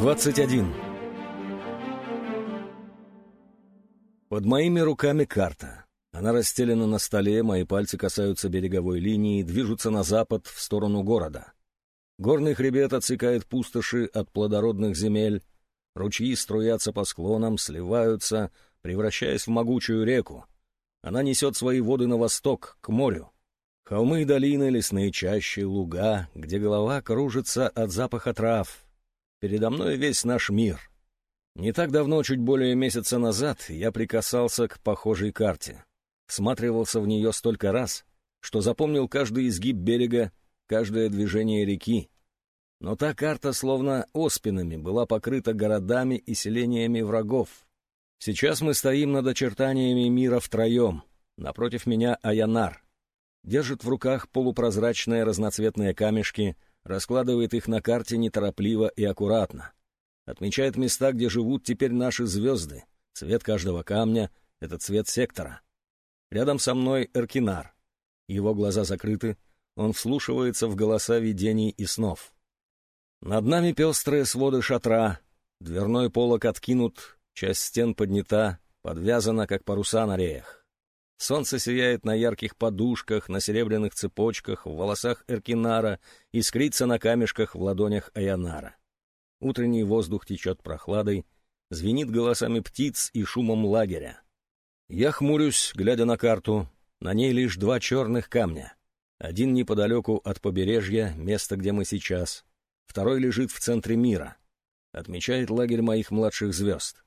21. Под моими руками карта. Она расстелена на столе, мои пальцы касаются береговой линии, движутся на запад, в сторону города. Горный хребет отсекает пустоши от плодородных земель, ручьи струятся по склонам, сливаются, превращаясь в могучую реку. Она несет свои воды на восток, к морю. Холмы и долины, лесные чащи, луга, где голова кружится от запаха трав. Передо мной весь наш мир. Не так давно, чуть более месяца назад, я прикасался к похожей карте. Всматривался в нее столько раз, что запомнил каждый изгиб берега, каждое движение реки. Но та карта, словно оспинами, была покрыта городами и селениями врагов. Сейчас мы стоим над очертаниями мира втроем. Напротив меня Аянар — держит в руках полупрозрачные разноцветные камешки, раскладывает их на карте неторопливо и аккуратно. Отмечает места, где живут теперь наши звезды. Цвет каждого камня — это цвет сектора. Рядом со мной Эркинар. Его глаза закрыты, он вслушивается в голоса видений и снов. Над нами пестрые своды шатра, дверной полок откинут, часть стен поднята, подвязана, как паруса на реях. Солнце сияет на ярких подушках, на серебряных цепочках, в волосах Эркинара, искрится на камешках в ладонях Аянара. Утренний воздух течет прохладой, звенит голосами птиц и шумом лагеря. Я хмурюсь, глядя на карту. На ней лишь два черных камня. Один неподалеку от побережья, место, где мы сейчас. Второй лежит в центре мира. Отмечает лагерь моих младших звезд.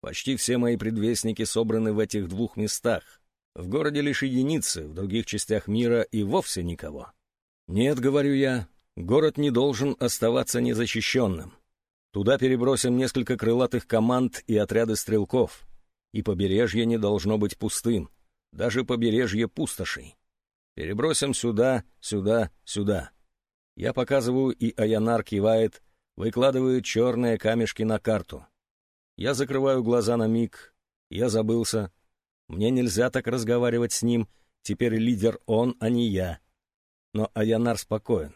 Почти все мои предвестники собраны в этих двух местах. В городе лишь единицы, в других частях мира и вовсе никого. Нет, говорю я, город не должен оставаться незащищенным. Туда перебросим несколько крылатых команд и отряды стрелков. И побережье не должно быть пустым, даже побережье пустошей. Перебросим сюда, сюда, сюда. Я показываю, и Аянар кивает, выкладывает черные камешки на карту. Я закрываю глаза на миг, я забылся, мне нельзя так разговаривать с ним, теперь лидер он, а не я. Но Аянар спокоен.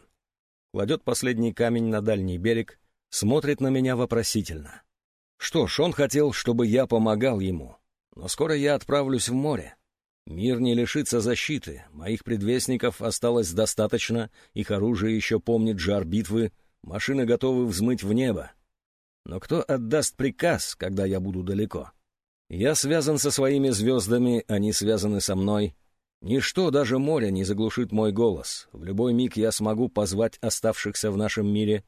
Кладет последний камень на дальний берег, смотрит на меня вопросительно. Что ж, он хотел, чтобы я помогал ему. Но скоро я отправлюсь в море. Мир не лишится защиты, моих предвестников осталось достаточно, их оружие еще помнит жар битвы, машины готовы взмыть в небо. Но кто отдаст приказ, когда я буду далеко? Я связан со своими звездами, они связаны со мной. Ничто, даже море, не заглушит мой голос. В любой миг я смогу позвать оставшихся в нашем мире,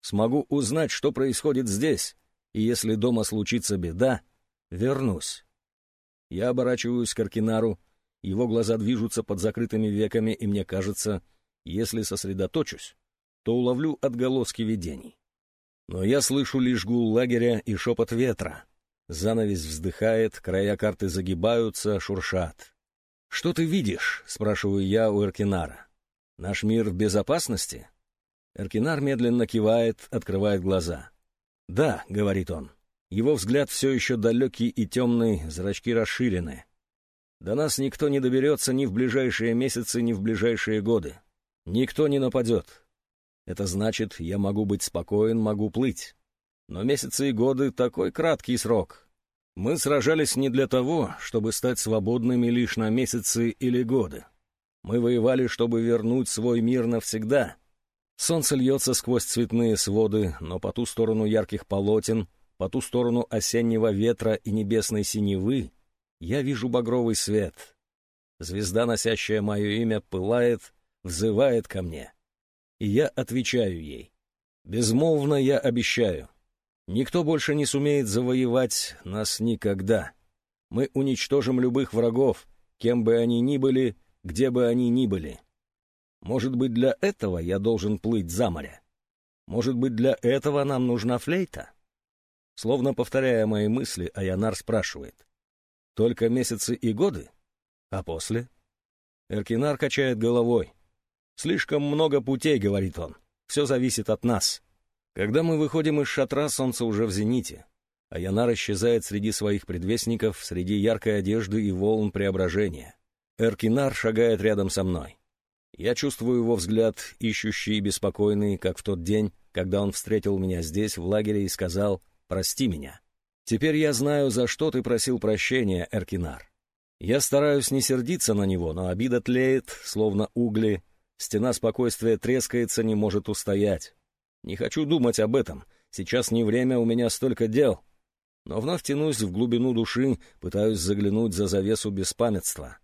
смогу узнать, что происходит здесь, и если дома случится беда, вернусь. Я оборачиваюсь к Аркинару, его глаза движутся под закрытыми веками, и мне кажется, если сосредоточусь, то уловлю отголоски видений. Но я слышу лишь гул лагеря и шепот ветра, Занавес вздыхает, края карты загибаются, шуршат. «Что ты видишь?» — спрашиваю я у Эркинара. «Наш мир в безопасности?» Эркинар медленно кивает, открывает глаза. «Да», — говорит он. Его взгляд все еще далекий и темный, зрачки расширены. «До нас никто не доберется ни в ближайшие месяцы, ни в ближайшие годы. Никто не нападет. Это значит, я могу быть спокоен, могу плыть. Но месяцы и годы — такой краткий срок. Мы сражались не для того, чтобы стать свободными лишь на месяцы или годы. Мы воевали, чтобы вернуть свой мир навсегда. Солнце льется сквозь цветные своды, но по ту сторону ярких полотен, по ту сторону осеннего ветра и небесной синевы я вижу багровый свет. Звезда, носящая мое имя, пылает, взывает ко мне. И я отвечаю ей. Безмолвно я обещаю — Никто больше не сумеет завоевать нас никогда. Мы уничтожим любых врагов, кем бы они ни были, где бы они ни были. Может быть, для этого я должен плыть за море? Может быть, для этого нам нужна флейта? Словно повторяя мои мысли, Аянар спрашивает. Только месяцы и годы? А после? Эркинар качает головой. Слишком много путей, говорит он. Все зависит от нас. Когда мы выходим из шатра, солнце уже в зените, а Янар исчезает среди своих предвестников, среди яркой одежды и волн преображения. Эркинар шагает рядом со мной. Я чувствую его взгляд, ищущий и беспокойный, как в тот день, когда он встретил меня здесь, в лагере, и сказал «Прости меня». Теперь я знаю, за что ты просил прощения, Эркинар. Я стараюсь не сердиться на него, но обида тлеет, словно угли. Стена спокойствия трескается, не может устоять. Не хочу думать об этом. Сейчас не время, у меня столько дел. Но вновь тянусь в глубину души, пытаюсь заглянуть за завесу беспамятства.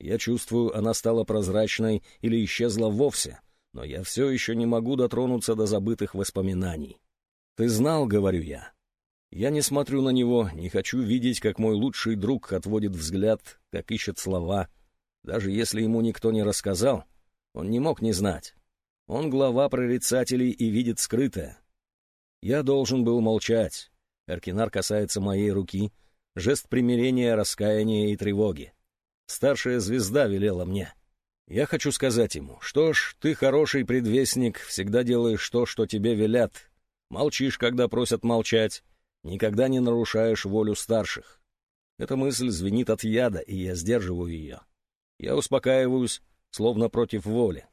Я чувствую, она стала прозрачной или исчезла вовсе, но я все еще не могу дотронуться до забытых воспоминаний. «Ты знал», — говорю я. Я не смотрю на него, не хочу видеть, как мой лучший друг отводит взгляд, как ищет слова. Даже если ему никто не рассказал, он не мог не знать. Он глава прорицателей и видит скрытое. Я должен был молчать. Эркинар касается моей руки, жест примирения, раскаяния и тревоги. Старшая звезда велела мне. Я хочу сказать ему, что ж, ты хороший предвестник, всегда делаешь то, что тебе велят. Молчишь, когда просят молчать, никогда не нарушаешь волю старших. Эта мысль звенит от яда, и я сдерживаю ее. Я успокаиваюсь, словно против воли.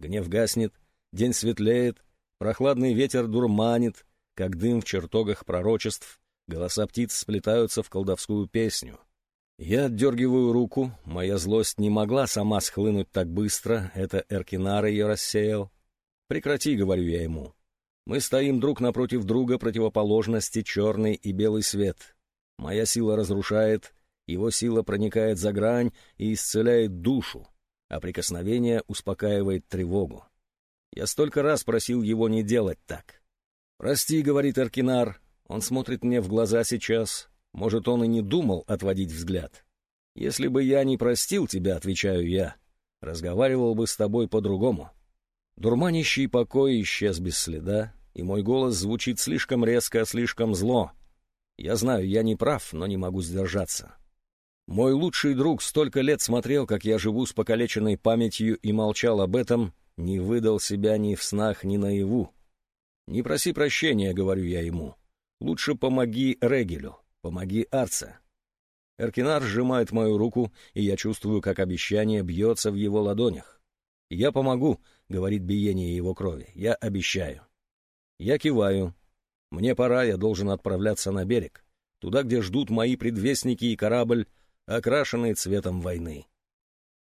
Гнев гаснет, день светлеет, прохладный ветер дурманит, как дым в чертогах пророчеств, голоса птиц сплетаются в колдовскую песню. Я отдергиваю руку, моя злость не могла сама схлынуть так быстро, это Эркинар ее рассеял. «Прекрати», — говорю я ему. «Мы стоим друг напротив друга, противоположности, черный и белый свет. Моя сила разрушает, его сила проникает за грань и исцеляет душу, а прикосновение успокаивает тревогу. Я столько раз просил его не делать так. «Прости», — говорит Эркинар, — он смотрит мне в глаза сейчас, может, он и не думал отводить взгляд. Если бы я не простил тебя, отвечаю я, разговаривал бы с тобой по-другому. Дурманящий покой исчез без следа, и мой голос звучит слишком резко, слишком зло. Я знаю, я не прав, но не могу сдержаться. Мой лучший друг столько лет смотрел, как я живу с покалеченной памятью и молчал об этом, не выдал себя ни в снах, ни наяву. «Не проси прощения», — говорю я ему. «Лучше помоги Регелю. Помоги Арца. Эркинар сжимает мою руку, и я чувствую, как обещание бьется в его ладонях. «Я помогу», — говорит биение его крови, — «я обещаю». Я киваю. Мне пора, я должен отправляться на берег, туда, где ждут мои предвестники и корабль, окрашенный цветом войны.